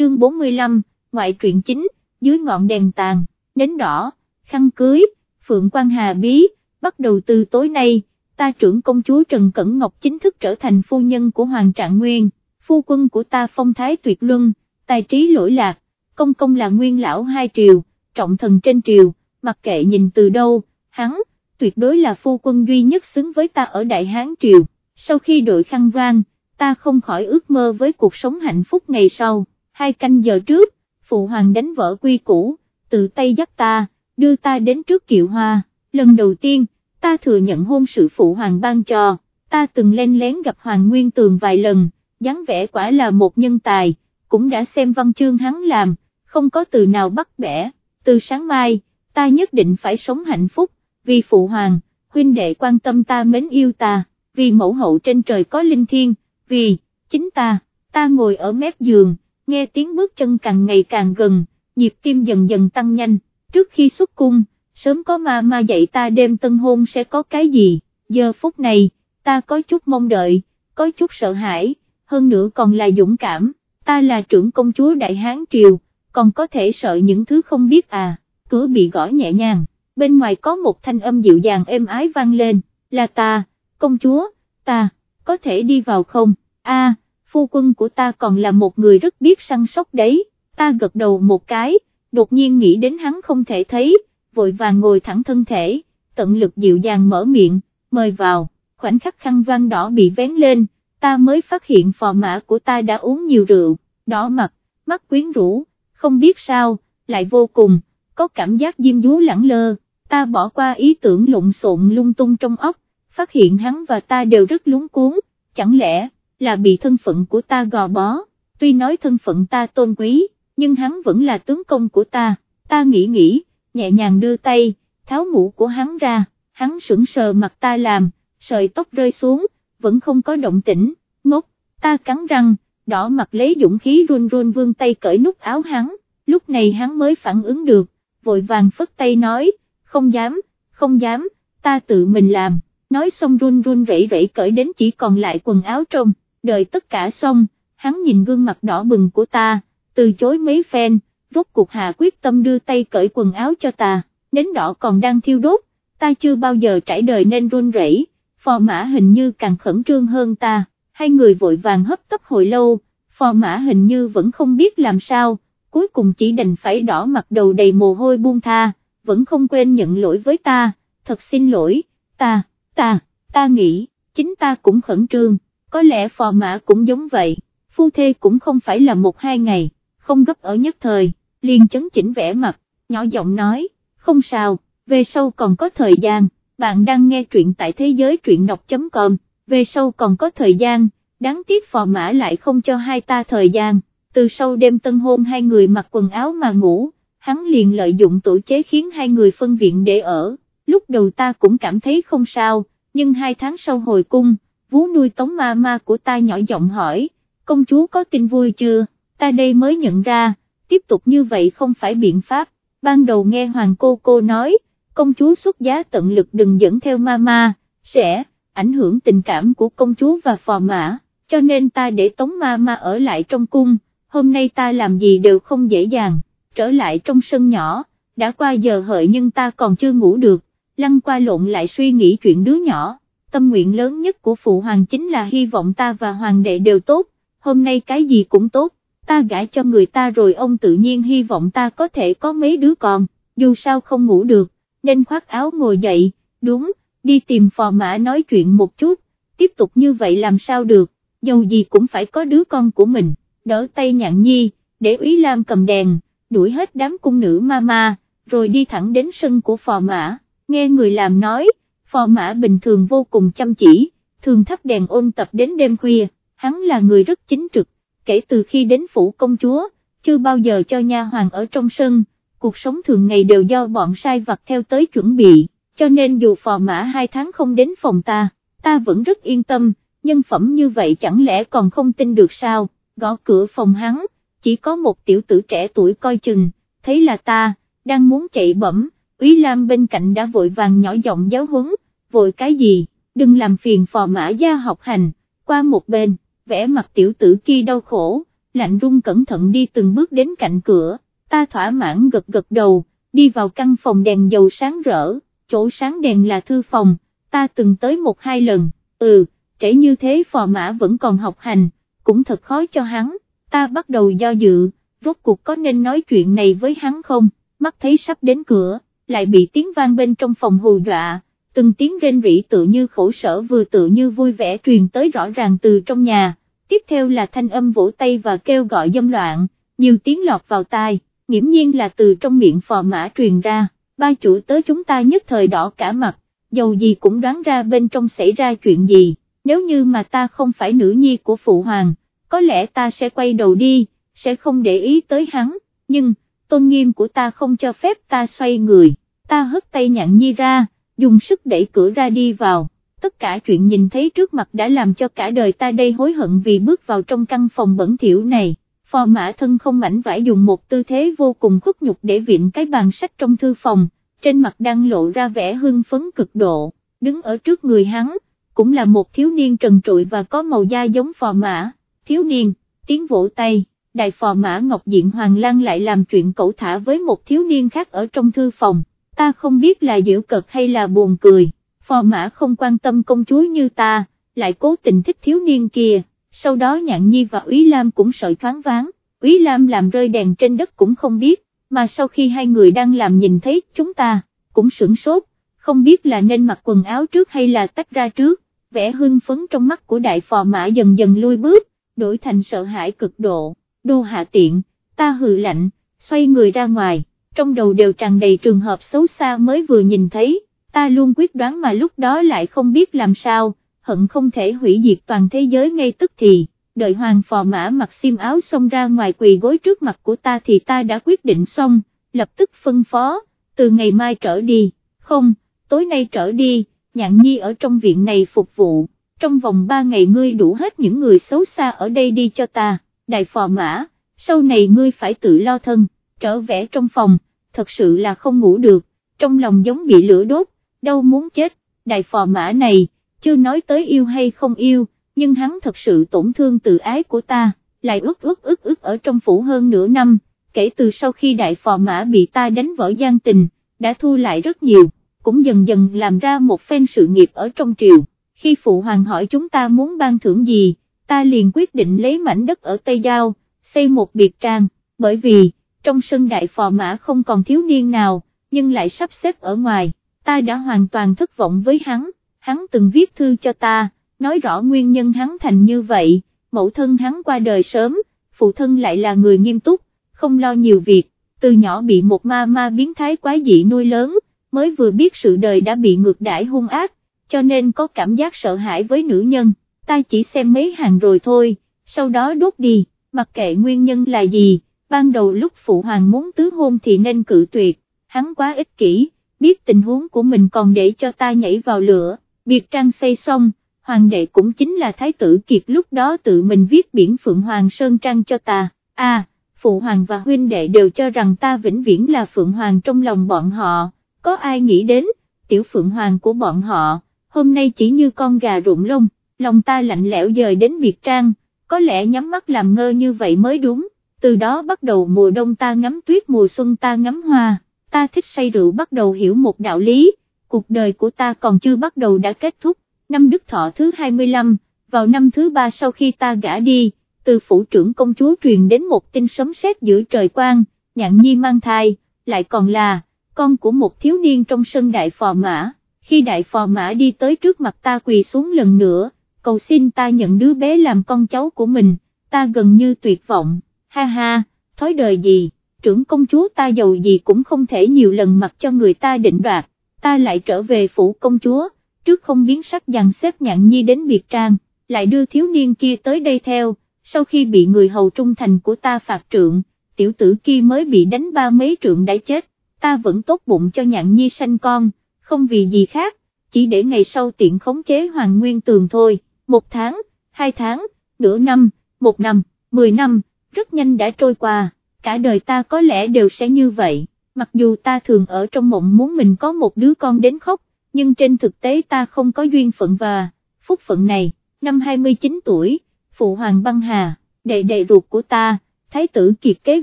chương 45, ngoại truyện chính, dưới ngọn đèn tàn, nến đỏ, khăn cưới, Phượng Quan Hà Bí, bắt đầu từ tối nay, ta trưởng công chúa Trần Cẩn Ngọc chính thức trở thành phu nhân của Hoàng Trạng Nguyên, phu quân của ta phong thái tuyệt luân, tài trí lỗi lạc, công công là nguyên lão hai triều, trọng thần trên triều, mặc kệ nhìn từ đâu, hắn, tuyệt đối là phu quân duy nhất xứng với ta ở Đại Hán triều, sau khi đội khăn vang, ta không khỏi ước mơ với cuộc sống hạnh phúc ngày sau, hai canh giờ trước, phụ hoàng đánh vỡ quy củ, tự tay dắt ta, đưa ta đến trước kiệu hoa, lần đầu tiên, ta thừa nhận hôn sự phụ hoàng ban cho, ta từng len lén gặp Hoàng Nguyên Tường vài lần, dáng vẻ quả là một nhân tài, cũng đã xem văn chương hắn làm, không có từ nào bắt bẻ, từ sáng mai, ta nhất định phải sống hạnh phúc, vì phụ hoàng, huynh đệ quan tâm ta mến yêu ta, vì mẫu hậu trên trời có linh thiên, vì, chính ta, ta ngồi ở mép giường, nghe tiếng bước chân càng ngày càng gần, nhịp tim dần dần tăng nhanh, trước khi xuất cung, sớm có ma ma dạy ta đêm tân hôn sẽ có cái gì, giờ phút này, ta có chút mong đợi, có chút sợ hãi, hơn nữa còn là dũng cảm, ta là trưởng công chúa Đại Hán Triều, còn có thể sợ những thứ không biết à, cửa bị gõ nhẹ nhàng, bên ngoài có một thanh âm dịu dàng êm ái vang lên, là ta, công chúa, ta, có thể đi vào không, a phu quân của ta còn là một người rất biết săn sóc đấy, ta gật đầu một cái, đột nhiên nghĩ đến hắn không thể thấy, vội vàng ngồi thẳng thân thể, tận lực dịu dàng mở miệng, mời vào, khoảnh khắc khăn vang đỏ bị vén lên, ta mới phát hiện phò mã của ta đã uống nhiều rượu, đỏ mặt, mắt quyến rũ, không biết sao, lại vô cùng, có cảm giác diêm dúa lẳng lơ, ta bỏ qua ý tưởng lộn xộn lung tung trong óc, phát hiện hắn và ta đều rất lúng cuốn, chẳng lẽ, là bị thân phận của ta gò bó, tuy nói thân phận ta tôn quý, nhưng hắn vẫn là tướng công của ta, ta nghĩ nghĩ, nhẹ nhàng đưa tay, tháo mũ của hắn ra, hắn sững sờ mặt ta làm, sợi tóc rơi xuống, vẫn không có động tĩnh, ngốc, ta cắn răng, đỏ mặt lấy dũng khí run run vương tay cởi nút áo hắn, lúc này hắn mới phản ứng được, vội vàng phất tay nói, không dám, không dám, ta tự mình làm, nói xong run run rẩy rẩy cởi đến chỉ còn lại quần áo trong, đợi tất cả xong, hắn nhìn gương mặt đỏ bừng của ta, từ chối mấy phen, rốt cuộc hạ quyết tâm đưa tay cởi quần áo cho ta, nến đỏ còn đang thiêu đốt, ta chưa bao giờ trải đời nên run rẩy, phò mã hình như càng khẩn trương hơn ta, hai người vội vàng hấp tấp hồi lâu, phò mã hình như vẫn không biết làm sao, cuối cùng chỉ đành phải đỏ mặt đầu đầy mồ hôi buông tha, vẫn không quên nhận lỗi với ta, thật xin lỗi, ta, ta, ta nghĩ, chính ta cũng khẩn trương, có lẽ phò mã cũng giống vậy, phu thê cũng không phải là một hai ngày, không gấp ở nhất thời, liền chấn chỉnh vẻ mặt, nhỏ giọng nói, không sao, về sau còn có thời gian, bạn đang nghe truyện tại thế giới truyện đọc.com, về sau còn có thời gian, đáng tiếc phò mã lại không cho hai ta thời gian, từ sau đêm tân hôn hai người mặc quần áo mà ngủ, hắn liền lợi dụng tổ chế khiến hai người phân viện để ở, lúc đầu ta cũng cảm thấy không sao, nhưng hai tháng sau hồi cung, vú nuôi tống ma ma của ta nhỏ giọng hỏi, công chúa có tin vui chưa, ta đây mới nhận ra, tiếp tục như vậy không phải biện pháp, ban đầu nghe hoàng cô cô nói, công chúa xuất giá tận lực đừng dẫn theo ma ma, sẽ ảnh hưởng tình cảm của công chúa và phò mã, cho nên ta để tống ma ma ở lại trong cung, hôm nay ta làm gì đều không dễ dàng, trở lại trong sân nhỏ, đã qua giờ hợi nhưng ta còn chưa ngủ được, lăn qua lộn lại suy nghĩ chuyện đứa nhỏ, tâm nguyện lớn nhất của phụ hoàng chính là hy vọng ta và hoàng đệ đều tốt, hôm nay cái gì cũng tốt, ta gãi cho người ta rồi ông tự nhiên hy vọng ta có thể có mấy đứa con, dù sao không ngủ được, nên khoác áo ngồi dậy, đúng, đi tìm phò mã nói chuyện một chút, tiếp tục như vậy làm sao được, dầu gì cũng phải có đứa con của mình, đỡ tay nhạn nhi, để Úy Lam cầm đèn, đuổi hết đám cung nữ ma ma, rồi đi thẳng đến sân của phò mã, nghe người làm nói, phò mã bình thường vô cùng chăm chỉ, thường thắp đèn ôn tập đến đêm khuya, hắn là người rất chính trực, kể từ khi đến phủ công chúa, chưa bao giờ cho nha hoàng ở trong sân, cuộc sống thường ngày đều do bọn sai vặt theo tới chuẩn bị, cho nên dù phò mã hai tháng không đến phòng ta, ta vẫn rất yên tâm, nhân phẩm như vậy chẳng lẽ còn không tin được sao, gõ cửa phòng hắn, chỉ có một tiểu tử trẻ tuổi coi chừng, thấy là ta, đang muốn chạy bẩm, Úy Lam bên cạnh đã vội vàng nhỏ giọng giáo huấn, vội cái gì, đừng làm phiền phò mã gia học hành, qua một bên, vẽ mặt tiểu tử kia đau khổ, lạnh run cẩn thận đi từng bước đến cạnh cửa, ta thỏa mãn gật gật đầu, đi vào căn phòng đèn dầu sáng rỡ, chỗ sáng đèn là thư phòng, ta từng tới một hai lần, ừ, trễ như thế phò mã vẫn còn học hành, cũng thật khó cho hắn, ta bắt đầu do dự, rốt cuộc có nên nói chuyện này với hắn không, mắt thấy sắp đến cửa, lại bị tiếng vang bên trong phòng hù dọa, từng tiếng rên rỉ tự như khổ sở vừa tự như vui vẻ truyền tới rõ ràng từ trong nhà, tiếp theo là thanh âm vỗ tay và kêu gọi dâm loạn, nhiều tiếng lọt vào tai, nghiễm nhiên là từ trong miệng phò mã truyền ra, ba chủ tới chúng ta nhất thời đỏ cả mặt, dầu gì cũng đoán ra bên trong xảy ra chuyện gì, nếu như mà ta không phải nữ nhi của phụ hoàng, có lẽ ta sẽ quay đầu đi, sẽ không để ý tới hắn, nhưng, tôn nghiêm của ta không cho phép ta xoay người, ta hất tay nhạn nhi ra, dùng sức đẩy cửa ra đi vào, tất cả chuyện nhìn thấy trước mặt đã làm cho cả đời ta đây hối hận vì bước vào trong căn phòng bẩn thỉu này. Phò mã thân không mảnh vải dùng một tư thế vô cùng khuất nhục để viện cái bàn sách trong thư phòng, trên mặt đang lộ ra vẻ hưng phấn cực độ, đứng ở trước người hắn, cũng là một thiếu niên trần trụi và có màu da giống phò mã, thiếu niên, tiếng vỗ tay, đại phò mã Ngọc Diện Hoàng Lan lại làm chuyện cẩu thả với một thiếu niên khác ở trong thư phòng, ta không biết là giễu cợt hay là buồn cười, phò mã không quan tâm công chúa như ta, lại cố tình thích thiếu niên kia, sau đó Nhạn Nhi và Úy Lam cũng sợi thoáng váng, Úy Lam làm rơi đèn trên đất cũng không biết, mà sau khi hai người đang làm nhìn thấy chúng ta, cũng sửng sốt, không biết là nên mặc quần áo trước hay là tách ra trước, vẻ hưng phấn trong mắt của đại phò mã dần dần lui bước, đổi thành sợ hãi cực độ, đô hạ tiện, ta hừ lạnh, xoay người ra ngoài, trong đầu đều tràn đầy trường hợp xấu xa mới vừa nhìn thấy, ta luôn quyết đoán mà lúc đó lại không biết làm sao, hận không thể hủy diệt toàn thế giới ngay tức thì, đợi hoàng phò mã mặc xiêm áo xông ra ngoài quỳ gối trước mặt của ta thì ta đã quyết định xong, lập tức phân phó, từ ngày mai trở đi, không, tối nay trở đi, nhạn nhi ở trong viện này phục vụ, trong vòng ba ngày ngươi đủ hết những người xấu xa ở đây đi cho ta, đại phò mã, sau này ngươi phải tự lo thân, trở về trong phòng, thật sự là không ngủ được, trong lòng giống bị lửa đốt, đâu muốn chết, đại phò mã này, chưa nói tới yêu hay không yêu, nhưng hắn thật sự tổn thương tự ái của ta, lại ức ức ức ức ở trong phủ hơn nửa năm, kể từ sau khi đại phò mã bị ta đánh vỡ gian tình, đã thu lại rất nhiều, cũng dần dần làm ra một phen sự nghiệp ở trong triều, khi phụ hoàng hỏi chúng ta muốn ban thưởng gì, ta liền quyết định lấy mảnh đất ở Tây Giao, xây một biệt trang, bởi vì, trong sân đại phò mã không còn thiếu niên nào, nhưng lại sắp xếp ở ngoài, ta đã hoàn toàn thất vọng với hắn, hắn từng viết thư cho ta, nói rõ nguyên nhân hắn thành như vậy, mẫu thân hắn qua đời sớm, phụ thân lại là người nghiêm túc, không lo nhiều việc, từ nhỏ bị một ma ma biến thái quái dị nuôi lớn, mới vừa biết sự đời đã bị ngược đãi hung ác, cho nên có cảm giác sợ hãi với nữ nhân, ta chỉ xem mấy hàng rồi thôi, sau đó đốt đi, mặc kệ nguyên nhân là gì, ban đầu lúc phụ hoàng muốn tứ hôn thì nên cự tuyệt, hắn quá ích kỷ, biết tình huống của mình còn để cho ta nhảy vào lửa, biệt trang xây xong, hoàng đệ cũng chính là thái tử kiệt lúc đó tự mình viết biển Phượng Hoàng Sơn Trang cho ta, à, phụ hoàng và huynh đệ đều cho rằng ta vĩnh viễn là Phượng Hoàng trong lòng bọn họ, có ai nghĩ đến, tiểu Phượng Hoàng của bọn họ, hôm nay chỉ như con gà rụng lông, lòng ta lạnh lẽo dời đến biệt trang, có lẽ nhắm mắt làm ngơ như vậy mới đúng, từ đó bắt đầu mùa đông ta ngắm tuyết mùa xuân ta ngắm hoa, ta thích say rượu bắt đầu hiểu một đạo lý, cuộc đời của ta còn chưa bắt đầu đã kết thúc, năm Đức Thọ thứ 25, vào năm thứ ba sau khi ta gã đi, từ phủ trưởng công chúa truyền đến một tin sấm sét giữa trời quang, nhạn nhi mang thai, lại còn là, con của một thiếu niên trong sân đại phò mã, khi đại phò mã đi tới trước mặt ta quỳ xuống lần nữa, cầu xin ta nhận đứa bé làm con cháu của mình, ta gần như tuyệt vọng, ha ha, thói đời gì, trưởng công chúa ta giàu gì cũng không thể nhiều lần mặc cho người ta định đoạt, ta lại trở về phủ công chúa, trước không biến sắc dàn xếp nhạn nhi đến biệt trang, lại đưa thiếu niên kia tới đây theo, sau khi bị người hầu trung thành của ta phạt trượng, tiểu tử kia mới bị đánh ba mấy trượng đã chết, ta vẫn tốt bụng cho nhạn nhi sanh con, không vì gì khác, chỉ để ngày sau tiện khống chế hoàng nguyên tường thôi, một tháng, hai tháng, nửa năm, một năm, mười năm, rất nhanh đã trôi qua, cả đời ta có lẽ đều sẽ như vậy, mặc dù ta thường ở trong mộng muốn mình có một đứa con đến khóc, nhưng trên thực tế ta không có duyên phận và phúc phận này, năm 29 tuổi, phụ hoàng băng hà, đệ đệ ruột của ta, thái tử kiệt kế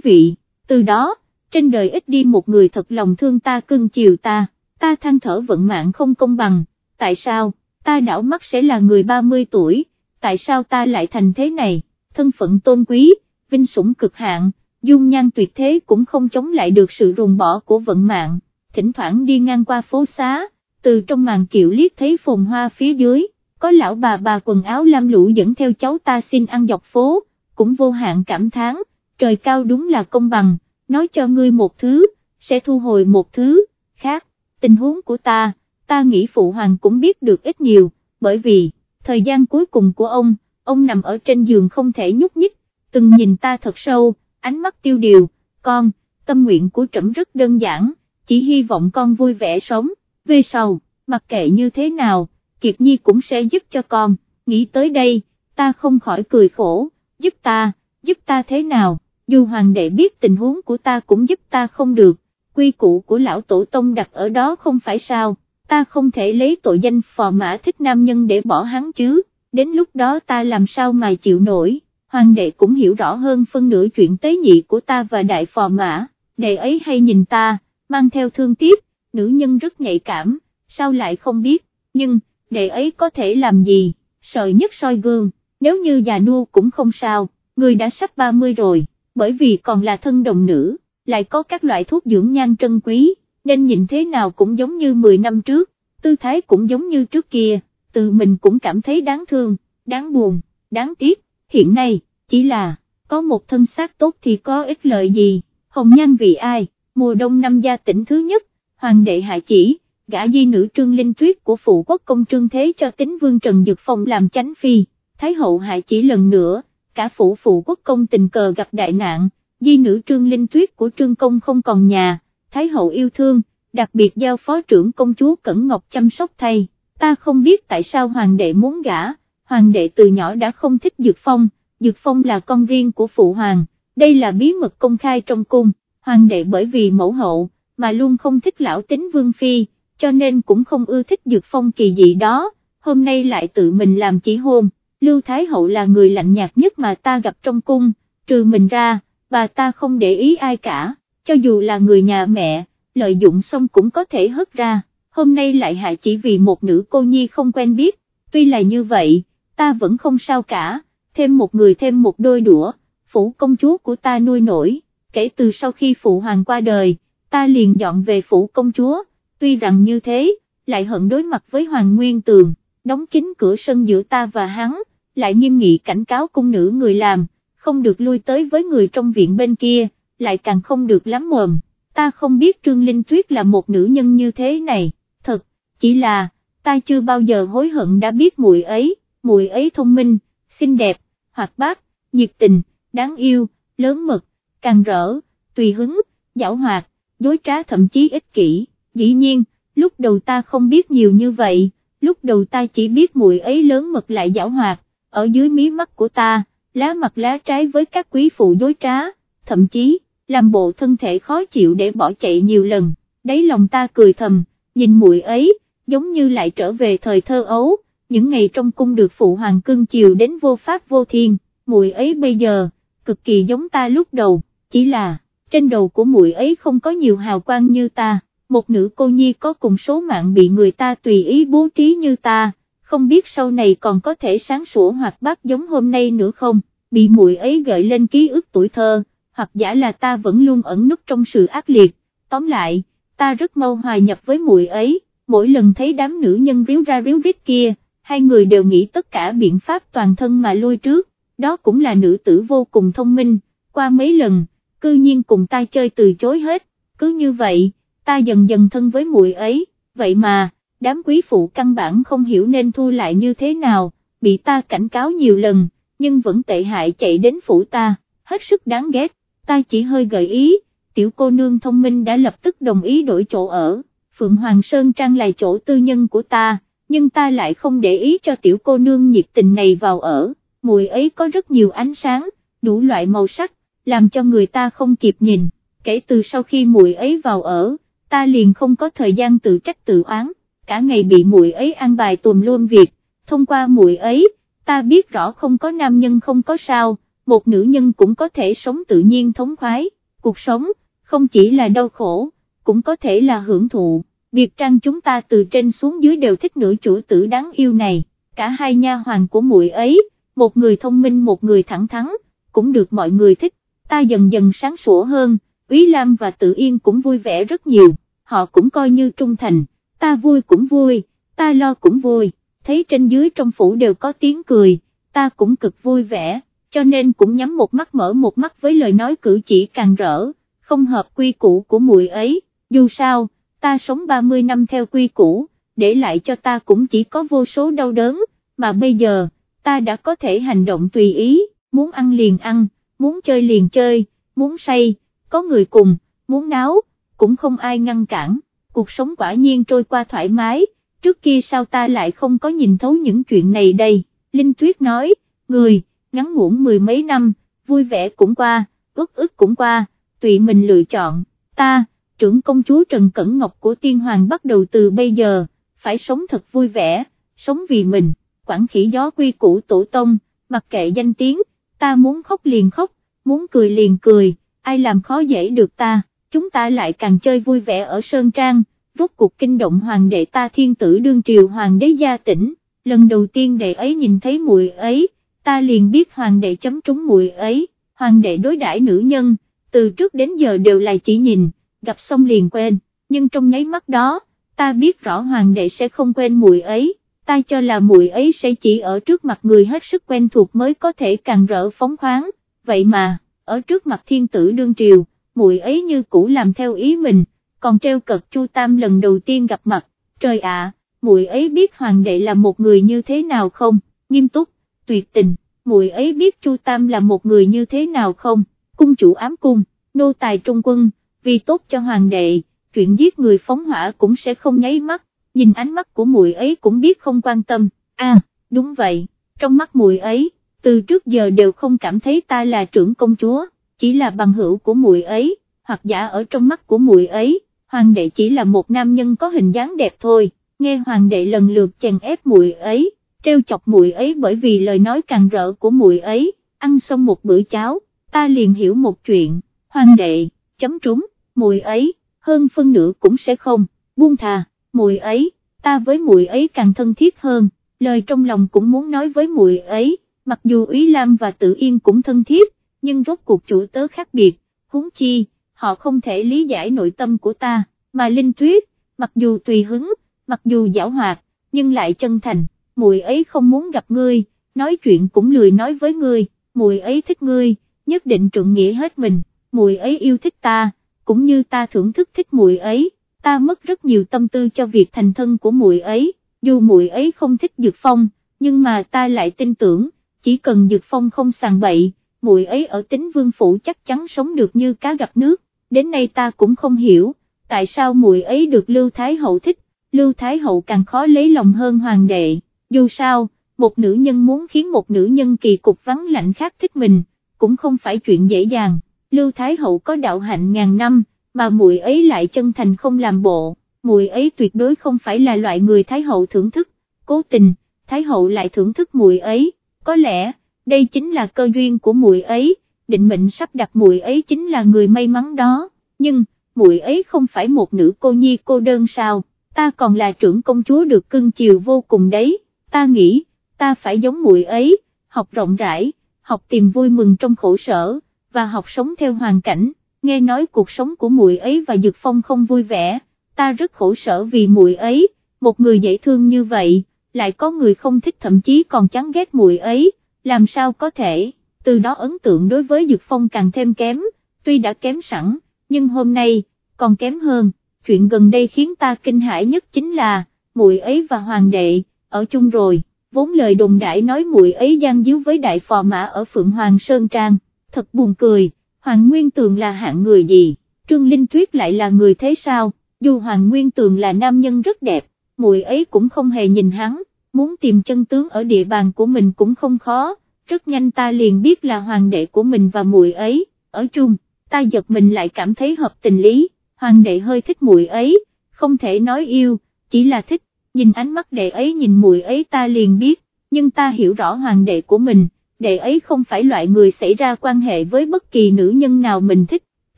vị, từ đó, trên đời ít đi một người thật lòng thương ta cưng chiều ta, ta than thở vận mạng không công bằng, tại sao, ta đảo mắt sẽ là người 30 tuổi, tại sao ta lại thành thế này, thân phận tôn quý, vinh sủng cực hạn, dung nhan tuyệt thế cũng không chống lại được sự ruồng bỏ của vận mạng, thỉnh thoảng đi ngang qua phố xá, từ trong màn kiệu liếc thấy phồn hoa phía dưới, có lão bà bà quần áo lam lũ dẫn theo cháu ta xin ăn dọc phố, cũng vô hạn cảm thán, trời cao đúng là công bằng, nói cho ngươi một thứ, sẽ thu hồi một thứ, khác, tình huống của ta, ta nghĩ phụ hoàng cũng biết được ít nhiều, bởi vì, thời gian cuối cùng của ông, ông nằm ở trên giường không thể nhúc nhích, từng nhìn ta thật sâu, ánh mắt tiêu điều, con, tâm nguyện của trẫm rất đơn giản, chỉ hy vọng con vui vẻ sống, về sau, mặc kệ như thế nào, Kiệt Nhi cũng sẽ giúp cho con, nghĩ tới đây, ta không khỏi cười khổ, giúp ta, giúp ta thế nào, dù hoàng đệ biết tình huống của ta cũng giúp ta không được, quy củ của lão tổ tông đặt ở đó không phải sao, ta không thể lấy tội danh phò mã thích nam nhân để bỏ hắn chứ, đến lúc đó ta làm sao mà chịu nổi, hoàng đệ cũng hiểu rõ hơn phân nửa chuyện tế nhị của ta và đại phò mã, đệ ấy hay nhìn ta, mang theo thương tiếc, nữ nhân rất nhạy cảm, sao lại không biết, nhưng, đệ ấy có thể làm gì, sợ nhất soi gương, nếu như già nua cũng không sao, người đã sắp 30 rồi, bởi vì còn là thân đồng nữ, lại có các loại thuốc dưỡng nhan trân quý, nên nhìn thế nào cũng giống như 10 năm trước, tư thái cũng giống như trước kia, tự mình cũng cảm thấy đáng thương, đáng buồn, đáng tiếc, hiện nay, chỉ là, có một thân xác tốt thì có ích lợi gì, hồng nhan vì ai, mùa đông năm gia tỉnh thứ nhất, hoàng đệ hạ chỉ, gã di nữ trương linh tuyết của phụ quốc công trương thế cho tính vương Trần Dược Phong làm chánh phi, Thái hậu hạ chỉ lần nữa, cả phủ phụ quốc công tình cờ gặp đại nạn, di nữ trương linh tuyết của trương công không còn nhà, Thái hậu yêu thương, đặc biệt giao phó trưởng công chúa Cẩn Ngọc chăm sóc thay, ta không biết tại sao hoàng đệ muốn gả, hoàng đệ từ nhỏ đã không thích Dược Phong, Dược Phong là con riêng của phụ hoàng, đây là bí mật công khai trong cung, hoàng đệ bởi vì mẫu hậu, mà luôn không thích lão tính vương phi cho nên cũng không ưa thích dược phong kỳ dị đó, hôm nay lại tự mình làm chỉ hôn, Lưu Thái Hậu là người lạnh nhạt nhất mà ta gặp trong cung, trừ mình ra, bà ta không để ý ai cả, cho dù là người nhà mẹ, lợi dụng xong cũng có thể hất ra, hôm nay lại hại chỉ vì một nữ cô nhi không quen biết, tuy là như vậy, ta vẫn không sao cả, thêm một người thêm một đôi đũa, phủ công chúa của ta nuôi nổi, kể từ sau khi phụ hoàng qua đời, ta liền dọn về phủ công chúa tuy rằng như thế, lại hận đối mặt với Hoàng Nguyên Tường, đóng kín cửa sân giữa ta và hắn, lại nghiêm nghị cảnh cáo cung nữ người làm, không được lui tới với người trong viện bên kia, lại càng không được lắm mồm, ta không biết Trương Linh Tuyết là một nữ nhân như thế này, thật, chỉ là, ta chưa bao giờ hối hận đã biết mùi ấy, mùi ấy thông minh, xinh đẹp, hoạt bát, nhiệt tình, đáng yêu, lớn mực, càng rỡ, tùy hứng, giảo hoạt, dối trá thậm chí ích kỷ. Dĩ nhiên, lúc đầu ta không biết nhiều như vậy, lúc đầu ta chỉ biết mùi ấy lớn mật lại giảo hoạt, ở dưới mí mắt của ta, lá mặt lá trái với các quý phụ dối trá, thậm chí, làm bộ thân thể khó chịu để bỏ chạy nhiều lần, đấy lòng ta cười thầm, nhìn mùi ấy, giống như lại trở về thời thơ ấu, những ngày trong cung được phụ hoàng cưng chiều đến vô pháp vô thiên, muội ấy bây giờ, cực kỳ giống ta lúc đầu, chỉ là, trên đầu của muội ấy không có nhiều hào quang như ta một nữ cô nhi có cùng số mạng bị người ta tùy ý bố trí như ta, không biết sau này còn có thể sáng sủa hoặc bác giống hôm nay nữa không, bị muội ấy gợi lên ký ức tuổi thơ, hoặc giả là ta vẫn luôn ẩn nút trong sự ác liệt, tóm lại, ta rất mau hòa nhập với muội ấy, mỗi lần thấy đám nữ nhân ríu ra ríu rít kia, hai người đều nghĩ tất cả biện pháp toàn thân mà lui trước, đó cũng là nữ tử vô cùng thông minh, qua mấy lần, cư nhiên cùng ta chơi từ chối hết, cứ như vậy ta dần dần thân với muội ấy, vậy mà, đám quý phụ căn bản không hiểu nên thu lại như thế nào, bị ta cảnh cáo nhiều lần, nhưng vẫn tệ hại chạy đến phủ ta, hết sức đáng ghét, ta chỉ hơi gợi ý, tiểu cô nương thông minh đã lập tức đồng ý đổi chỗ ở, Phượng Hoàng Sơn Trang là chỗ tư nhân của ta, nhưng ta lại không để ý cho tiểu cô nương nhiệt tình này vào ở, mùi ấy có rất nhiều ánh sáng, đủ loại màu sắc, làm cho người ta không kịp nhìn, kể từ sau khi mùi ấy vào ở, ta liền không có thời gian tự trách tự oán, cả ngày bị mùi ấy ăn bài tùm luôn việc, thông qua mùi ấy, ta biết rõ không có nam nhân không có sao, một nữ nhân cũng có thể sống tự nhiên thống khoái, cuộc sống, không chỉ là đau khổ, cũng có thể là hưởng thụ, biệt trang chúng ta từ trên xuống dưới đều thích nữ chủ tử đáng yêu này, cả hai nha hoàng của muội ấy, một người thông minh một người thẳng thắn, cũng được mọi người thích, ta dần dần sáng sủa hơn, Úy Lam và Tự Yên cũng vui vẻ rất nhiều, họ cũng coi như trung thành, ta vui cũng vui, ta lo cũng vui, thấy trên dưới trong phủ đều có tiếng cười, ta cũng cực vui vẻ, cho nên cũng nhắm một mắt mở một mắt với lời nói cử chỉ càng rỡ, không hợp quy củ của muội ấy, dù sao, ta sống 30 năm theo quy củ, để lại cho ta cũng chỉ có vô số đau đớn, mà bây giờ, ta đã có thể hành động tùy ý, muốn ăn liền ăn, muốn chơi liền chơi, muốn say, có người cùng, muốn náo, cũng không ai ngăn cản, cuộc sống quả nhiên trôi qua thoải mái, trước kia sao ta lại không có nhìn thấu những chuyện này đây, Linh Tuyết nói, người, ngắn ngủn mười mấy năm, vui vẻ cũng qua, ước ức cũng qua, tùy mình lựa chọn, ta, trưởng công chúa Trần Cẩn Ngọc của tiên hoàng bắt đầu từ bây giờ, phải sống thật vui vẻ, sống vì mình, quản khỉ gió quy củ tổ tông, mặc kệ danh tiếng, ta muốn khóc liền khóc, muốn cười liền cười, ai làm khó dễ được ta, chúng ta lại càng chơi vui vẻ ở Sơn Trang, rốt cuộc kinh động hoàng đệ ta thiên tử đương triều hoàng đế gia tỉnh, lần đầu tiên đệ ấy nhìn thấy muội ấy, ta liền biết hoàng đệ chấm trúng muội ấy, hoàng đệ đối đãi nữ nhân, từ trước đến giờ đều là chỉ nhìn, gặp xong liền quên, nhưng trong nháy mắt đó, ta biết rõ hoàng đệ sẽ không quên mùi ấy, ta cho là mùi ấy sẽ chỉ ở trước mặt người hết sức quen thuộc mới có thể càng rỡ phóng khoáng, vậy mà, ở trước mặt thiên tử đương triều, mùi ấy như cũ làm theo ý mình, còn treo cật Chu Tam lần đầu tiên gặp mặt, trời ạ, mùi ấy biết hoàng đệ là một người như thế nào không, nghiêm túc, tuyệt tình, mùi ấy biết Chu Tam là một người như thế nào không, cung chủ ám cung, nô tài trung quân, vì tốt cho hoàng đệ, chuyện giết người phóng hỏa cũng sẽ không nháy mắt, nhìn ánh mắt của muội ấy cũng biết không quan tâm, a, à, đúng vậy, trong mắt muội ấy, từ trước giờ đều không cảm thấy ta là trưởng công chúa, chỉ là bằng hữu của muội ấy, hoặc giả ở trong mắt của muội ấy, hoàng đệ chỉ là một nam nhân có hình dáng đẹp thôi, nghe hoàng đệ lần lượt chèn ép muội ấy, treo chọc muội ấy bởi vì lời nói càng rỡ của muội ấy, ăn xong một bữa cháo, ta liền hiểu một chuyện, hoàng đệ, chấm trúng, mùi ấy, hơn phân nửa cũng sẽ không, buông thà, mùi ấy, ta với mùi ấy càng thân thiết hơn, lời trong lòng cũng muốn nói với mùi ấy, mặc dù ý Lam và Tự Yên cũng thân thiết, nhưng rốt cuộc chủ tớ khác biệt, huống chi, họ không thể lý giải nội tâm của ta, mà Linh Tuyết, mặc dù tùy hứng, mặc dù giảo hoạt, nhưng lại chân thành, mùi ấy không muốn gặp ngươi, nói chuyện cũng lười nói với ngươi, mùi ấy thích ngươi, nhất định trượng nghĩa hết mình, mùi ấy yêu thích ta, cũng như ta thưởng thức thích mùi ấy, ta mất rất nhiều tâm tư cho việc thành thân của mùi ấy, dù mùi ấy không thích Dược Phong, nhưng mà ta lại tin tưởng, chỉ cần Dược Phong không sàng bậy, mùi ấy ở tính vương phủ chắc chắn sống được như cá gặp nước, đến nay ta cũng không hiểu, tại sao mùi ấy được Lưu Thái Hậu thích, Lưu Thái Hậu càng khó lấy lòng hơn hoàng đệ, dù sao, một nữ nhân muốn khiến một nữ nhân kỳ cục vắng lạnh khác thích mình, cũng không phải chuyện dễ dàng, Lưu Thái Hậu có đạo hạnh ngàn năm, mà muội ấy lại chân thành không làm bộ, muội ấy tuyệt đối không phải là loại người Thái Hậu thưởng thức, cố tình, Thái Hậu lại thưởng thức muội ấy, có lẽ, đây chính là cơ duyên của muội ấy, định mệnh sắp đặt muội ấy chính là người may mắn đó, nhưng, muội ấy không phải một nữ cô nhi cô đơn sao, ta còn là trưởng công chúa được cưng chiều vô cùng đấy, ta nghĩ, ta phải giống muội ấy, học rộng rãi, học tìm vui mừng trong khổ sở, và học sống theo hoàn cảnh, nghe nói cuộc sống của muội ấy và Dược Phong không vui vẻ, ta rất khổ sở vì muội ấy, một người dễ thương như vậy, lại có người không thích thậm chí còn chán ghét muội ấy, làm sao có thể, từ đó ấn tượng đối với Dược Phong càng thêm kém, tuy đã kém sẵn, nhưng hôm nay, còn kém hơn, chuyện gần đây khiến ta kinh hãi nhất chính là, muội ấy và hoàng đệ, ở chung rồi, vốn lời đồn đại nói muội ấy gian díu với đại phò mã ở Phượng Hoàng Sơn Trang, thật buồn cười, Hoàng Nguyên Tường là hạng người gì, Trương Linh Tuyết lại là người thế sao, dù Hoàng Nguyên Tường là nam nhân rất đẹp, muội ấy cũng không hề nhìn hắn, muốn tìm chân tướng ở địa bàn của mình cũng không khó, rất nhanh ta liền biết là hoàng đệ của mình và muội ấy, ở chung, ta giật mình lại cảm thấy hợp tình lý, hoàng đệ hơi thích muội ấy, không thể nói yêu, chỉ là thích, nhìn ánh mắt đệ ấy nhìn muội ấy ta liền biết, nhưng ta hiểu rõ hoàng đệ của mình, đệ ấy không phải loại người xảy ra quan hệ với bất kỳ nữ nhân nào mình thích,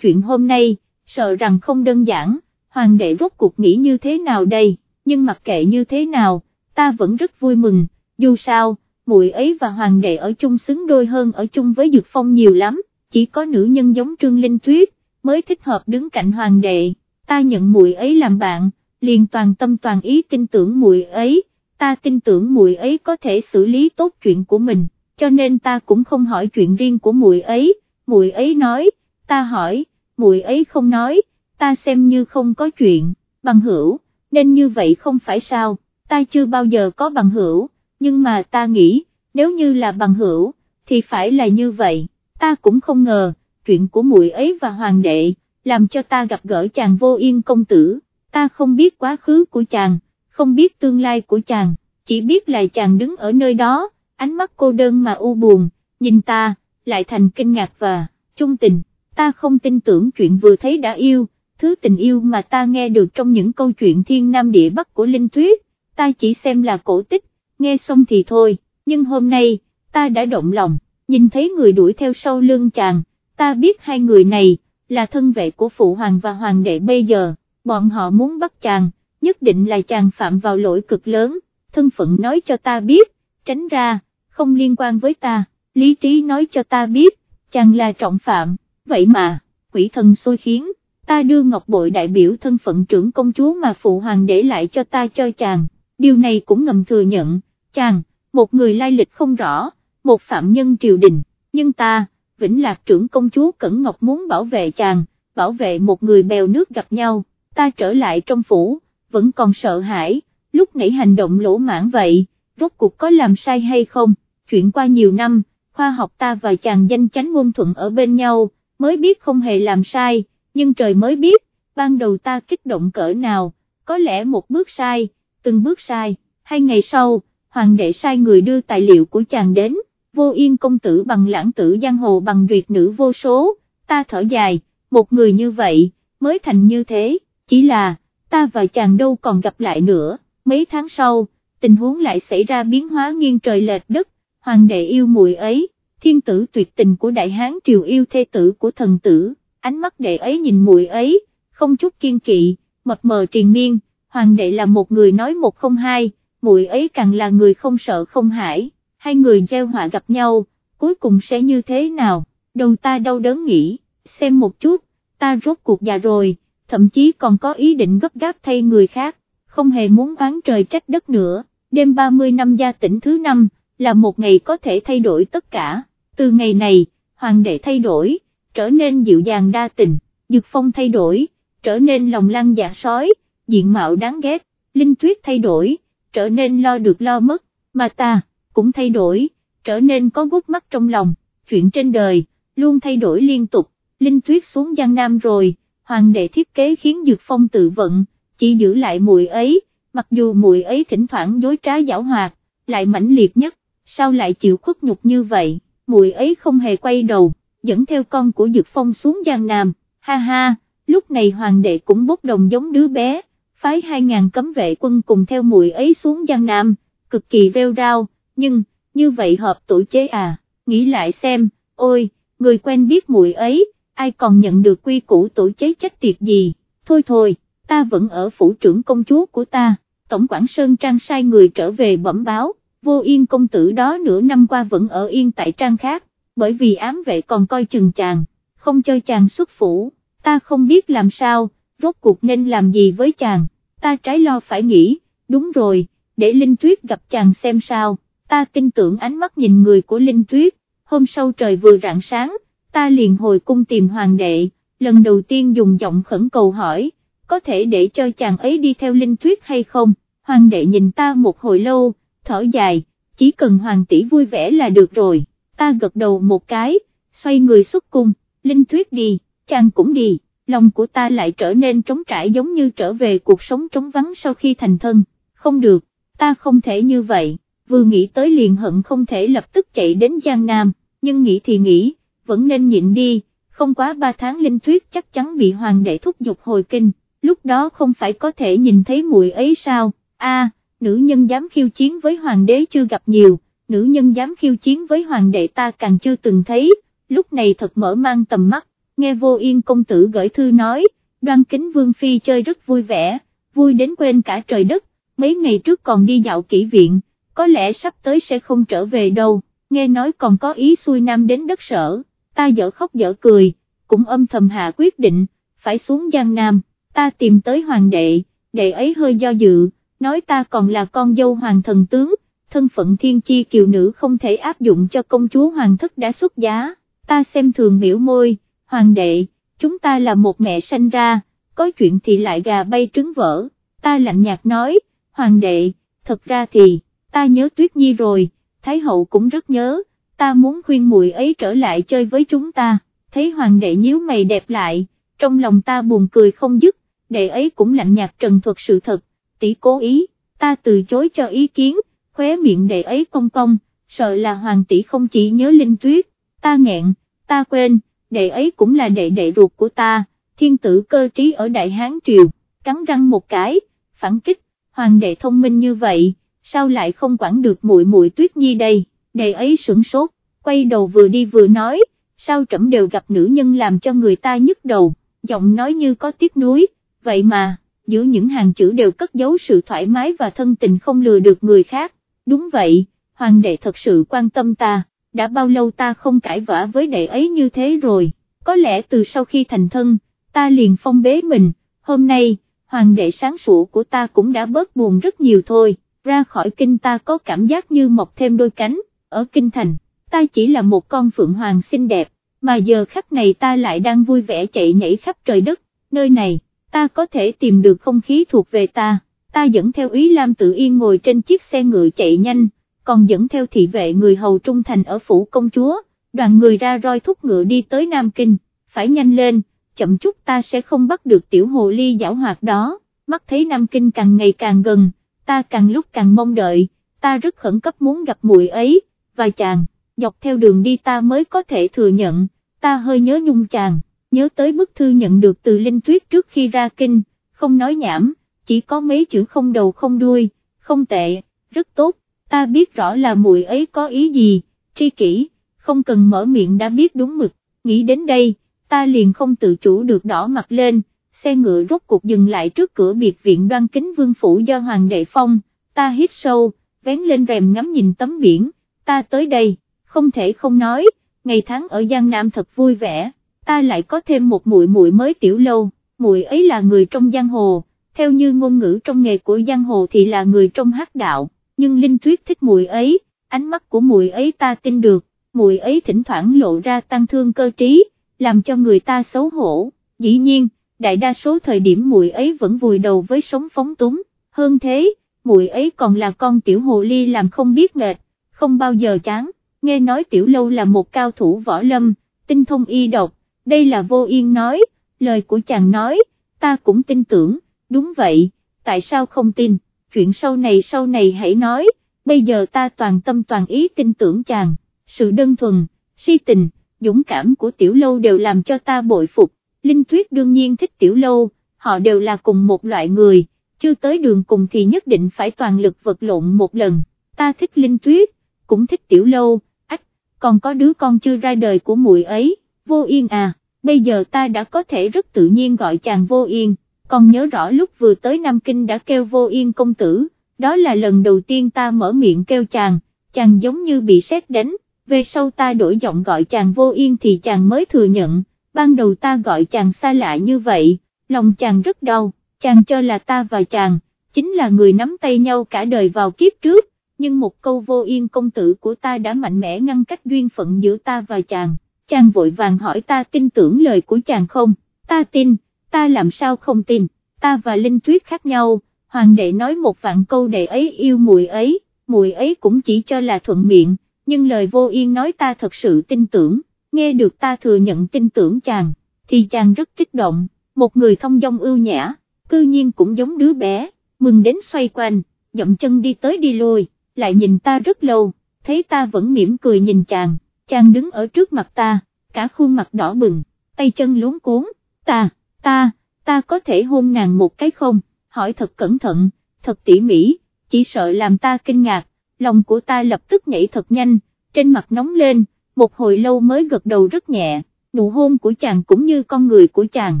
chuyện hôm nay, sợ rằng không đơn giản, hoàng đệ rốt cuộc nghĩ như thế nào đây, nhưng mặc kệ như thế nào, ta vẫn rất vui mừng, dù sao, muội ấy và hoàng đệ ở chung xứng đôi hơn ở chung với Dược Phong nhiều lắm, chỉ có nữ nhân giống Trương Linh Tuyết, mới thích hợp đứng cạnh hoàng đệ, ta nhận muội ấy làm bạn, liền toàn tâm toàn ý tin tưởng muội ấy, ta tin tưởng muội ấy có thể xử lý tốt chuyện của mình, cho nên ta cũng không hỏi chuyện riêng của muội ấy, muội ấy nói, ta hỏi, muội ấy không nói, ta xem như không có chuyện, bằng hữu, nên như vậy không phải sao, ta chưa bao giờ có bằng hữu, nhưng mà ta nghĩ, nếu như là bằng hữu, thì phải là như vậy, ta cũng không ngờ, chuyện của muội ấy và hoàng đệ, làm cho ta gặp gỡ chàng vô yên công tử, ta không biết quá khứ của chàng, không biết tương lai của chàng, chỉ biết là chàng đứng ở nơi đó, ánh mắt cô đơn mà u buồn, nhìn ta, lại thành kinh ngạc và chung tình, ta không tin tưởng chuyện vừa thấy đã yêu, thứ tình yêu mà ta nghe được trong những câu chuyện thiên nam địa bắc của Linh Tuyết, ta chỉ xem là cổ tích, nghe xong thì thôi, nhưng hôm nay, ta đã động lòng, nhìn thấy người đuổi theo sau lưng chàng, ta biết hai người này, là thân vệ của phụ hoàng và hoàng đệ bây giờ, bọn họ muốn bắt chàng, nhất định là chàng phạm vào lỗi cực lớn, thân phận nói cho ta biết, tránh ra, không liên quan với ta, lý trí nói cho ta biết, chàng là trọng phạm, vậy mà, quỷ thần xôi khiến, ta đưa ngọc bội đại biểu thân phận trưởng công chúa mà phụ hoàng để lại cho ta cho chàng, điều này cũng ngầm thừa nhận, chàng, một người lai lịch không rõ, một phạm nhân triều đình, nhưng ta, Vĩnh Lạc trưởng công chúa Cẩn Ngọc muốn bảo vệ chàng, bảo vệ một người bèo nước gặp nhau, ta trở lại trong phủ, vẫn còn sợ hãi, lúc nãy hành động lỗ mãn vậy, rốt cuộc có làm sai hay không, chuyện qua nhiều năm, khoa học ta và chàng danh chánh ngôn thuận ở bên nhau, mới biết không hề làm sai, nhưng trời mới biết, ban đầu ta kích động cỡ nào, có lẽ một bước sai, từng bước sai, hai ngày sau, hoàng đệ sai người đưa tài liệu của chàng đến, vô yên công tử bằng lãng tử giang hồ bằng duyệt nữ vô số, ta thở dài, một người như vậy, mới thành như thế, chỉ là, ta và chàng đâu còn gặp lại nữa, mấy tháng sau, tình huống lại xảy ra biến hóa nghiêng trời lệch đất, hoàng đệ yêu muội ấy, thiên tử tuyệt tình của đại hán triều yêu thê tử của thần tử, ánh mắt đệ ấy nhìn muội ấy, không chút kiên kỵ, mập mờ triền miên, hoàng đệ là một người nói một không hai, muội ấy càng là người không sợ không hãi, hai người gieo họa gặp nhau, cuối cùng sẽ như thế nào, đầu ta đau đớn nghĩ, xem một chút, ta rốt cuộc già rồi, thậm chí còn có ý định gấp gáp thay người khác, không hề muốn oán trời trách đất nữa, đêm 30 năm gia tỉnh thứ năm, là một ngày có thể thay đổi tất cả, từ ngày này, hoàng đệ thay đổi, trở nên dịu dàng đa tình, dược phong thay đổi, trở nên lòng lăng dạ sói, diện mạo đáng ghét, linh tuyết thay đổi, trở nên lo được lo mất, mà ta, cũng thay đổi, trở nên có gút mắt trong lòng, chuyện trên đời, luôn thay đổi liên tục, linh tuyết xuống Giang Nam rồi, hoàng đệ thiết kế khiến Dược Phong tự vận, chỉ giữ lại mùi ấy, mặc dù mùi ấy thỉnh thoảng dối trá giảo hoạt, lại mãnh liệt nhất, sao lại chịu khuất nhục như vậy, muội ấy không hề quay đầu, dẫn theo con của Dược Phong xuống Giang Nam, ha ha, lúc này hoàng đệ cũng bốc đồng giống đứa bé, phái 2.000 cấm vệ quân cùng theo muội ấy xuống Giang Nam, cực kỳ rêu rao, nhưng, như vậy hợp tổ chế à, nghĩ lại xem, ôi, người quen biết muội ấy, ai còn nhận được quy củ tổ chế trách tiệt gì, thôi thôi, ta vẫn ở phủ trưởng công chúa của ta, Tổng quản Sơn Trang sai người trở về bẩm báo, vô yên công tử đó nửa năm qua vẫn ở yên tại trang khác, bởi vì ám vệ còn coi chừng chàng, không cho chàng xuất phủ, ta không biết làm sao, rốt cuộc nên làm gì với chàng, ta trái lo phải nghĩ, đúng rồi, để Linh Tuyết gặp chàng xem sao, ta tin tưởng ánh mắt nhìn người của Linh Tuyết, hôm sau trời vừa rạng sáng, ta liền hồi cung tìm hoàng đệ, lần đầu tiên dùng giọng khẩn cầu hỏi, có thể để cho chàng ấy đi theo Linh Tuyết hay không, hoàng đệ nhìn ta một hồi lâu, thở dài, chỉ cần hoàng tỷ vui vẻ là được rồi, ta gật đầu một cái, xoay người xuất cung, Linh Tuyết đi, chàng cũng đi, lòng của ta lại trở nên trống trải giống như trở về cuộc sống trống vắng sau khi thành thân, không được, ta không thể như vậy, vừa nghĩ tới liền hận không thể lập tức chạy đến Giang Nam, nhưng nghĩ thì nghĩ, vẫn nên nhịn đi, không quá ba tháng Linh Tuyết chắc chắn bị hoàng đệ thúc giục hồi kinh, lúc đó không phải có thể nhìn thấy muội ấy sao, a nữ nhân dám khiêu chiến với hoàng đế chưa gặp nhiều, nữ nhân dám khiêu chiến với hoàng đệ ta càng chưa từng thấy, lúc này thật mở mang tầm mắt, nghe vô yên công tử gửi thư nói, đoan kính vương phi chơi rất vui vẻ, vui đến quên cả trời đất, mấy ngày trước còn đi dạo kỹ viện, có lẽ sắp tới sẽ không trở về đâu, nghe nói còn có ý xuôi nam đến đất sở, ta dở khóc dở cười, cũng âm thầm hạ quyết định, phải xuống Giang Nam, ta tìm tới hoàng đệ, đệ ấy hơi do dự, nói ta còn là con dâu hoàng thần tướng, thân phận thiên chi kiều nữ không thể áp dụng cho công chúa hoàng thất đã xuất giá, ta xem thường biểu môi, hoàng đệ, chúng ta là một mẹ sanh ra, có chuyện thì lại gà bay trứng vỡ, ta lạnh nhạt nói, hoàng đệ, thật ra thì, ta nhớ tuyết nhi rồi, thái hậu cũng rất nhớ, ta muốn khuyên muội ấy trở lại chơi với chúng ta, thấy hoàng đệ nhíu mày đẹp lại, trong lòng ta buồn cười không dứt, đệ ấy cũng lạnh nhạt trần thuật sự thật, tỷ cố ý, ta từ chối cho ý kiến, khóe miệng đệ ấy cong cong, sợ là hoàng tỷ không chỉ nhớ linh tuyết, ta nghẹn, ta quên, đệ ấy cũng là đệ đệ ruột của ta, thiên tử cơ trí ở Đại Hán Triều, cắn răng một cái, phản kích, hoàng đệ thông minh như vậy, sao lại không quản được muội muội tuyết nhi đây, đệ ấy sửng sốt, quay đầu vừa đi vừa nói, sao trẫm đều gặp nữ nhân làm cho người ta nhức đầu, giọng nói như có tiếc nuối, vậy mà, giữa những hàng chữ đều cất giấu sự thoải mái và thân tình không lừa được người khác, đúng vậy, hoàng đệ thật sự quan tâm ta, đã bao lâu ta không cãi vã với đệ ấy như thế rồi, có lẽ từ sau khi thành thân, ta liền phong bế mình, hôm nay, hoàng đệ sáng sủa của ta cũng đã bớt buồn rất nhiều thôi, ra khỏi kinh ta có cảm giác như mọc thêm đôi cánh, ở kinh thành, ta chỉ là một con phượng hoàng xinh đẹp, mà giờ khắc này ta lại đang vui vẻ chạy nhảy khắp trời đất, nơi này, ta có thể tìm được không khí thuộc về ta, ta dẫn theo ý Lam tự yên ngồi trên chiếc xe ngựa chạy nhanh, còn dẫn theo thị vệ người hầu trung thành ở phủ công chúa, đoàn người ra roi thúc ngựa đi tới Nam Kinh, phải nhanh lên, chậm chút ta sẽ không bắt được tiểu hồ ly giảo hoạt đó, mắt thấy Nam Kinh càng ngày càng gần, ta càng lúc càng mong đợi, ta rất khẩn cấp muốn gặp muội ấy, và chàng, dọc theo đường đi ta mới có thể thừa nhận, ta hơi nhớ nhung chàng, nhớ tới bức thư nhận được từ Linh Tuyết trước khi ra kinh, không nói nhảm, chỉ có mấy chữ không đầu không đuôi, không tệ, rất tốt, ta biết rõ là muội ấy có ý gì, tri kỷ, không cần mở miệng đã biết đúng mực, nghĩ đến đây, ta liền không tự chủ được đỏ mặt lên, xe ngựa rốt cuộc dừng lại trước cửa biệt viện đoan kính vương phủ do Hoàng đệ phong, ta hít sâu, vén lên rèm ngắm nhìn tấm biển, ta tới đây, không thể không nói, ngày tháng ở Giang Nam thật vui vẻ, ta lại có thêm một muội muội mới tiểu lâu, muội ấy là người trong giang hồ, theo như ngôn ngữ trong nghề của giang hồ thì là người trong hát đạo, nhưng Linh Tuyết thích muội ấy, ánh mắt của muội ấy ta tin được, muội ấy thỉnh thoảng lộ ra tăng thương cơ trí, làm cho người ta xấu hổ, dĩ nhiên, đại đa số thời điểm muội ấy vẫn vùi đầu với sống phóng túng, hơn thế, muội ấy còn là con tiểu hồ ly làm không biết mệt, không bao giờ chán, nghe nói tiểu lâu là một cao thủ võ lâm, tinh thông y độc, đây là vô yên nói, lời của chàng nói, ta cũng tin tưởng, đúng vậy, tại sao không tin, chuyện sau này sau này hãy nói, bây giờ ta toàn tâm toàn ý tin tưởng chàng, sự đơn thuần, si tình, dũng cảm của tiểu lâu đều làm cho ta bội phục, Linh Tuyết đương nhiên thích tiểu lâu, họ đều là cùng một loại người, chưa tới đường cùng thì nhất định phải toàn lực vật lộn một lần, ta thích Linh Tuyết, cũng thích tiểu lâu, ách, còn có đứa con chưa ra đời của muội ấy, vô yên à, bây giờ ta đã có thể rất tự nhiên gọi chàng vô yên, còn nhớ rõ lúc vừa tới Nam Kinh đã kêu vô yên công tử, đó là lần đầu tiên ta mở miệng kêu chàng, chàng giống như bị sét đánh, về sau ta đổi giọng gọi chàng vô yên thì chàng mới thừa nhận, ban đầu ta gọi chàng xa lạ như vậy, lòng chàng rất đau, chàng cho là ta và chàng, chính là người nắm tay nhau cả đời vào kiếp trước, nhưng một câu vô yên công tử của ta đã mạnh mẽ ngăn cách duyên phận giữa ta và chàng, chàng vội vàng hỏi ta tin tưởng lời của chàng không, ta tin, ta làm sao không tin, ta và Linh Tuyết khác nhau, hoàng đệ nói một vạn câu đệ ấy yêu mùi ấy, mùi ấy cũng chỉ cho là thuận miệng, nhưng lời vô yên nói ta thật sự tin tưởng, nghe được ta thừa nhận tin tưởng chàng, thì chàng rất kích động, một người thông dong ưu nhã, cư nhiên cũng giống đứa bé, mừng đến xoay quanh, dậm chân đi tới đi lui, lại nhìn ta rất lâu, thấy ta vẫn mỉm cười nhìn chàng, chàng đứng ở trước mặt ta, cả khuôn mặt đỏ bừng, tay chân luống cuốn, ta, ta, ta có thể hôn nàng một cái không, hỏi thật cẩn thận, thật tỉ mỉ, chỉ sợ làm ta kinh ngạc, lòng của ta lập tức nhảy thật nhanh, trên mặt nóng lên, một hồi lâu mới gật đầu rất nhẹ, nụ hôn của chàng cũng như con người của chàng,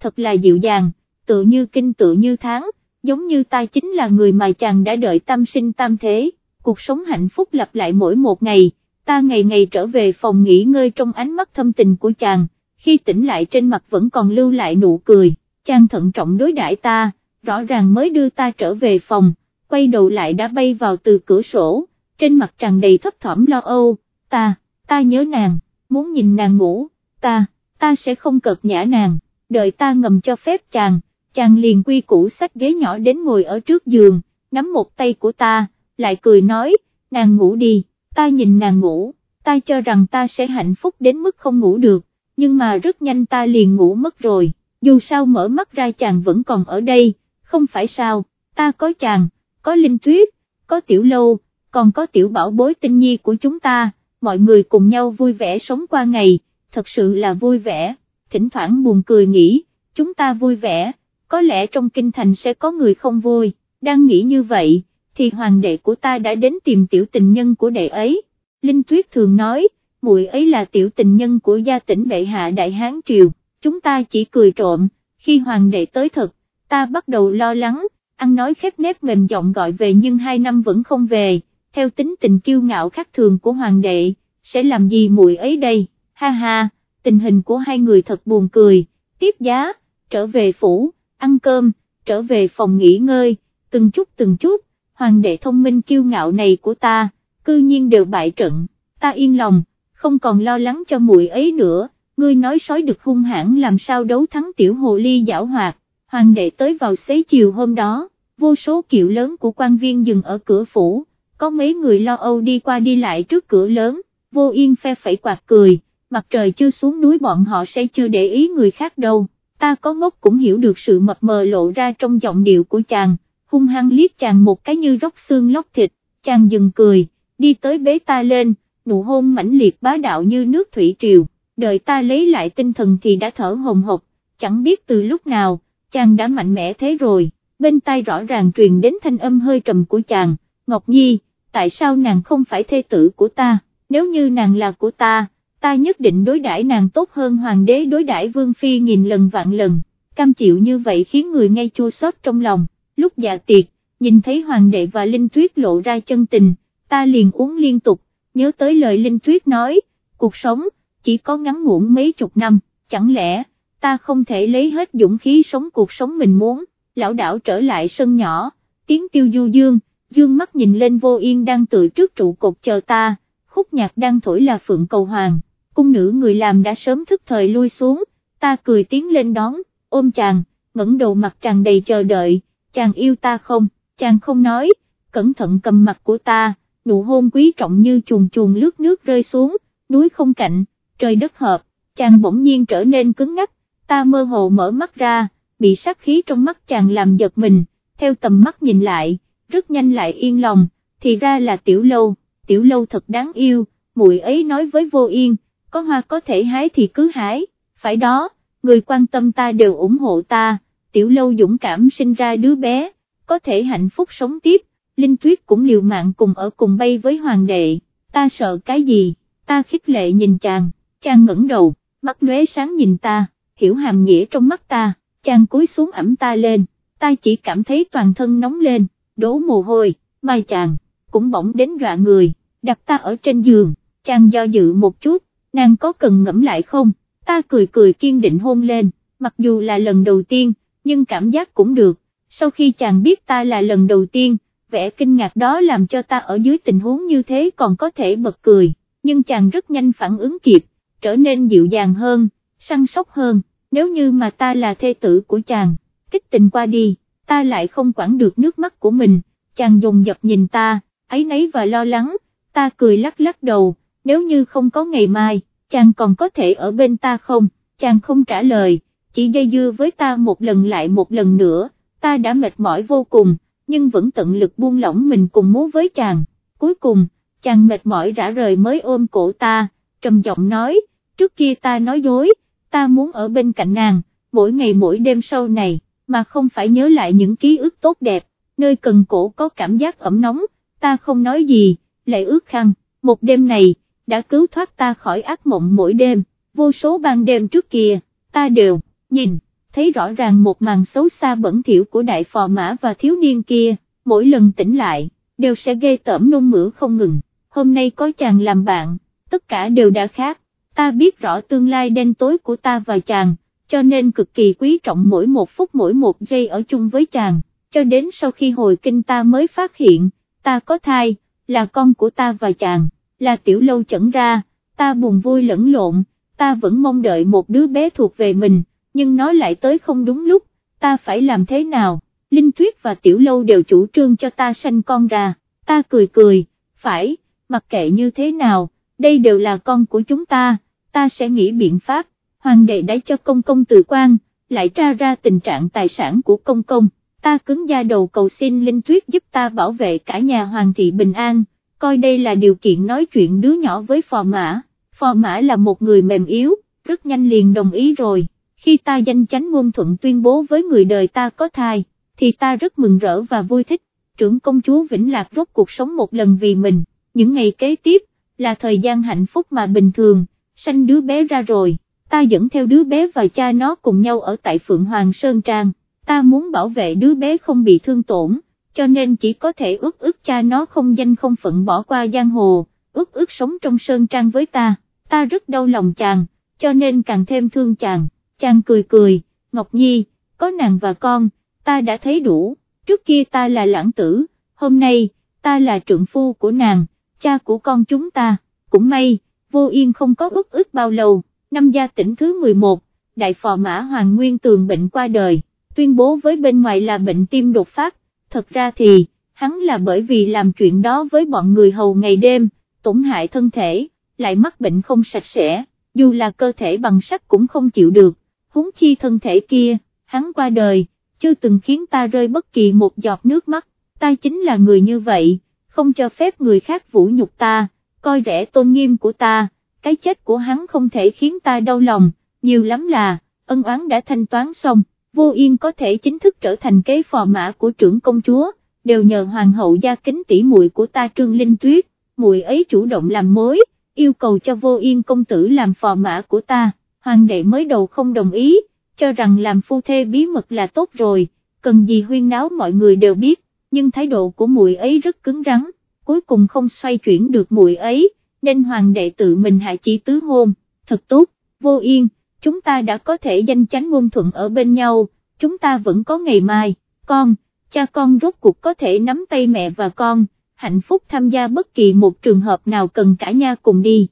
thật là dịu dàng, tự như kinh tự như tháng, giống như ta chính là người mà chàng đã đợi tâm sinh tam thế, cuộc sống hạnh phúc lặp lại mỗi một ngày, ta ngày ngày trở về phòng nghỉ ngơi trong ánh mắt thâm tình của chàng, khi tỉnh lại trên mặt vẫn còn lưu lại nụ cười, chàng thận trọng đối đãi ta, rõ ràng mới đưa ta trở về phòng, quay đầu lại đã bay vào từ cửa sổ, trên mặt tràn đầy thấp thỏm lo âu, ta, ta nhớ nàng, muốn nhìn nàng ngủ, ta, ta sẽ không cợt nhã nàng, đợi ta ngầm cho phép chàng, chàng liền quy củ sách ghế nhỏ đến ngồi ở trước giường, nắm một tay của ta, lại cười nói, nàng ngủ đi, ta nhìn nàng ngủ, ta cho rằng ta sẽ hạnh phúc đến mức không ngủ được, nhưng mà rất nhanh ta liền ngủ mất rồi, dù sao mở mắt ra chàng vẫn còn ở đây, không phải sao, ta có chàng, có linh tuyết, có tiểu lâu, còn có tiểu bảo bối tinh nhi của chúng ta, mọi người cùng nhau vui vẻ sống qua ngày, thật sự là vui vẻ, thỉnh thoảng buồn cười nghĩ, chúng ta vui vẻ, có lẽ trong kinh thành sẽ có người không vui, đang nghĩ như vậy, thì hoàng đệ của ta đã đến tìm tiểu tình nhân của đệ ấy, Linh Tuyết thường nói, muội ấy là tiểu tình nhân của gia tỉnh bệ hạ Đại Hán Triều, chúng ta chỉ cười trộm, khi hoàng đệ tới thật, ta bắt đầu lo lắng, ăn nói khép nép mềm giọng gọi về nhưng hai năm vẫn không về, theo tính tình kiêu ngạo khác thường của hoàng đệ, sẽ làm gì muội ấy đây, ha ha, tình hình của hai người thật buồn cười, tiếp giá, trở về phủ, ăn cơm, trở về phòng nghỉ ngơi, từng chút từng chút, hoàng đệ thông minh kiêu ngạo này của ta, cư nhiên đều bại trận, ta yên lòng, không còn lo lắng cho muội ấy nữa, ngươi nói sói được hung hãn làm sao đấu thắng tiểu hồ ly giảo hoạt, hoàng đệ tới vào xế chiều hôm đó, vô số kiệu lớn của quan viên dừng ở cửa phủ, có mấy người lo âu đi qua đi lại trước cửa lớn, vô yên phe phẩy quạt cười, mặt trời chưa xuống núi bọn họ sẽ chưa để ý người khác đâu, ta có ngốc cũng hiểu được sự mập mờ lộ ra trong giọng điệu của chàng, hung hăng liếc chàng một cái như róc xương lóc thịt, chàng dừng cười, đi tới bế ta lên, nụ hôn mãnh liệt bá đạo như nước thủy triều, đợi ta lấy lại tinh thần thì đã thở hồng hộc, chẳng biết từ lúc nào, chàng đã mạnh mẽ thế rồi, bên tai rõ ràng truyền đến thanh âm hơi trầm của chàng, Ngọc Nhi, tại sao nàng không phải thê tử của ta, nếu như nàng là của ta, ta nhất định đối đãi nàng tốt hơn hoàng đế đối đãi vương phi nghìn lần vạn lần, cam chịu như vậy khiến người ngay chua xót trong lòng, lúc dạ tiệc, nhìn thấy hoàng đệ và linh tuyết lộ ra chân tình, ta liền uống liên tục, nhớ tới lời linh tuyết nói, cuộc sống, chỉ có ngắn ngủn mấy chục năm, chẳng lẽ, ta không thể lấy hết dũng khí sống cuộc sống mình muốn, lão đảo trở lại sân nhỏ, tiếng tiêu du dương, dương mắt nhìn lên vô yên đang tự trước trụ cột chờ ta, khúc nhạc đang thổi là phượng cầu hoàng, cung nữ người làm đã sớm thức thời lui xuống, ta cười tiến lên đón, ôm chàng, ngẩng đầu mặt tràn đầy chờ đợi, chàng yêu ta không, chàng không nói, cẩn thận cầm mặt của ta, nụ hôn quý trọng như chuồn chuồn lướt nước rơi xuống, núi không cạnh, trời đất hợp, chàng bỗng nhiên trở nên cứng ngắc, ta mơ hồ mở mắt ra, bị sát khí trong mắt chàng làm giật mình, theo tầm mắt nhìn lại, rất nhanh lại yên lòng, thì ra là tiểu lâu, tiểu lâu thật đáng yêu, muội ấy nói với vô yên, có hoa có thể hái thì cứ hái, phải đó, người quan tâm ta đều ủng hộ ta, tiểu lâu dũng cảm sinh ra đứa bé, có thể hạnh phúc sống tiếp, Linh Tuyết cũng liều mạng cùng ở cùng bay với hoàng đệ, ta sợ cái gì, ta khích lệ nhìn chàng, chàng ngẩng đầu, mắt lóe sáng nhìn ta, hiểu hàm nghĩa trong mắt ta, chàng cúi xuống ẩm ta lên, ta chỉ cảm thấy toàn thân nóng lên, đổ mồ hôi, mai chàng, cũng bỗng đến dọa người, đặt ta ở trên giường, chàng do dự một chút, nàng có cần ngẫm lại không, ta cười cười kiên định hôn lên, mặc dù là lần đầu tiên, nhưng cảm giác cũng được, sau khi chàng biết ta là lần đầu tiên, vẻ kinh ngạc đó làm cho ta ở dưới tình huống như thế còn có thể bật cười, nhưng chàng rất nhanh phản ứng kịp, trở nên dịu dàng hơn, săn sóc hơn, nếu như mà ta là thê tử của chàng, kích tình qua đi, ta lại không quản được nước mắt của mình, chàng dùng dập nhìn ta, ấy nấy và lo lắng, ta cười lắc lắc đầu, nếu như không có ngày mai, chàng còn có thể ở bên ta không, chàng không trả lời, chỉ dây dưa với ta một lần lại một lần nữa, ta đã mệt mỏi vô cùng nhưng vẫn tận lực buông lỏng mình cùng múa với chàng, cuối cùng, chàng mệt mỏi rã rời mới ôm cổ ta, trầm giọng nói, trước kia ta nói dối, ta muốn ở bên cạnh nàng, mỗi ngày mỗi đêm sau này, mà không phải nhớ lại những ký ức tốt đẹp, nơi cần cổ có cảm giác ẩm nóng, ta không nói gì, lại ước khăn, một đêm này, đã cứu thoát ta khỏi ác mộng mỗi đêm, vô số ban đêm trước kia, ta đều, nhìn, thấy rõ ràng một màn xấu xa bẩn thỉu của đại phò mã và thiếu niên kia, mỗi lần tỉnh lại, đều sẽ ghê tởm nôn mửa không ngừng, hôm nay có chàng làm bạn, tất cả đều đã khác, ta biết rõ tương lai đen tối của ta và chàng, cho nên cực kỳ quý trọng mỗi một phút mỗi một giây ở chung với chàng, cho đến sau khi hồi kinh ta mới phát hiện, ta có thai, là con của ta và chàng, là tiểu lâu chẩn ra, ta buồn vui lẫn lộn, ta vẫn mong đợi một đứa bé thuộc về mình, nhưng nói lại tới không đúng lúc, ta phải làm thế nào, Linh Tuyết và tiểu lâu đều chủ trương cho ta sanh con ra, ta cười cười, phải, mặc kệ như thế nào, đây đều là con của chúng ta, ta sẽ nghĩ biện pháp, hoàng đệ đã cho công công tự quan, lại tra ra tình trạng tài sản của công công, ta cứng da đầu cầu xin Linh Tuyết giúp ta bảo vệ cả nhà hoàng thị bình an, coi đây là điều kiện nói chuyện đứa nhỏ với phò mã, phò mã là một người mềm yếu, rất nhanh liền đồng ý rồi, khi ta danh chánh ngôn thuận tuyên bố với người đời ta có thai, thì ta rất mừng rỡ và vui thích, trưởng công chúa Vĩnh Lạc rốt cuộc sống một lần vì mình, những ngày kế tiếp, là thời gian hạnh phúc mà bình thường, sanh đứa bé ra rồi, ta dẫn theo đứa bé và cha nó cùng nhau ở tại Phượng Hoàng Sơn Trang, ta muốn bảo vệ đứa bé không bị thương tổn, cho nên chỉ có thể ước ước cha nó không danh không phận bỏ qua giang hồ, ước ước sống trong Sơn Trang với ta, ta rất đau lòng chàng, cho nên càng thêm thương chàng, chàng cười cười, Ngọc Nhi, có nàng và con, ta đã thấy đủ, trước kia ta là lãng tử, hôm nay, ta là trượng phu của nàng, cha của con chúng ta, cũng may, vô yên không có ức ức bao lâu, năm gia tỉnh thứ 11, đại phò mã Hoàng Nguyên Tường bệnh qua đời, tuyên bố với bên ngoài là bệnh tim đột phát, thật ra thì, hắn là bởi vì làm chuyện đó với bọn người hầu ngày đêm, tổn hại thân thể, lại mắc bệnh không sạch sẽ, dù là cơ thể bằng sắt cũng không chịu được, huống chi thân thể kia, hắn qua đời, chưa từng khiến ta rơi bất kỳ một giọt nước mắt, ta chính là người như vậy, không cho phép người khác vũ nhục ta, coi rẻ tôn nghiêm của ta, cái chết của hắn không thể khiến ta đau lòng, nhiều lắm là, ân oán đã thanh toán xong, vô yên có thể chính thức trở thành kế phò mã của trưởng công chúa, đều nhờ hoàng hậu gia kính tỷ muội của ta Trương Linh Tuyết, muội ấy chủ động làm mối, yêu cầu cho vô yên công tử làm phò mã của ta, hoàng đệ mới đầu không đồng ý, cho rằng làm phu thê bí mật là tốt rồi, cần gì huyên náo mọi người đều biết, nhưng thái độ của muội ấy rất cứng rắn, cuối cùng không xoay chuyển được muội ấy, nên hoàng đệ tự mình hạ chỉ tứ hôn, thật tốt, vô yên, chúng ta đã có thể danh chánh ngôn thuận ở bên nhau, chúng ta vẫn có ngày mai, con, cha con rốt cuộc có thể nắm tay mẹ và con, hạnh phúc tham gia bất kỳ một trường hợp nào cần cả nhà cùng đi.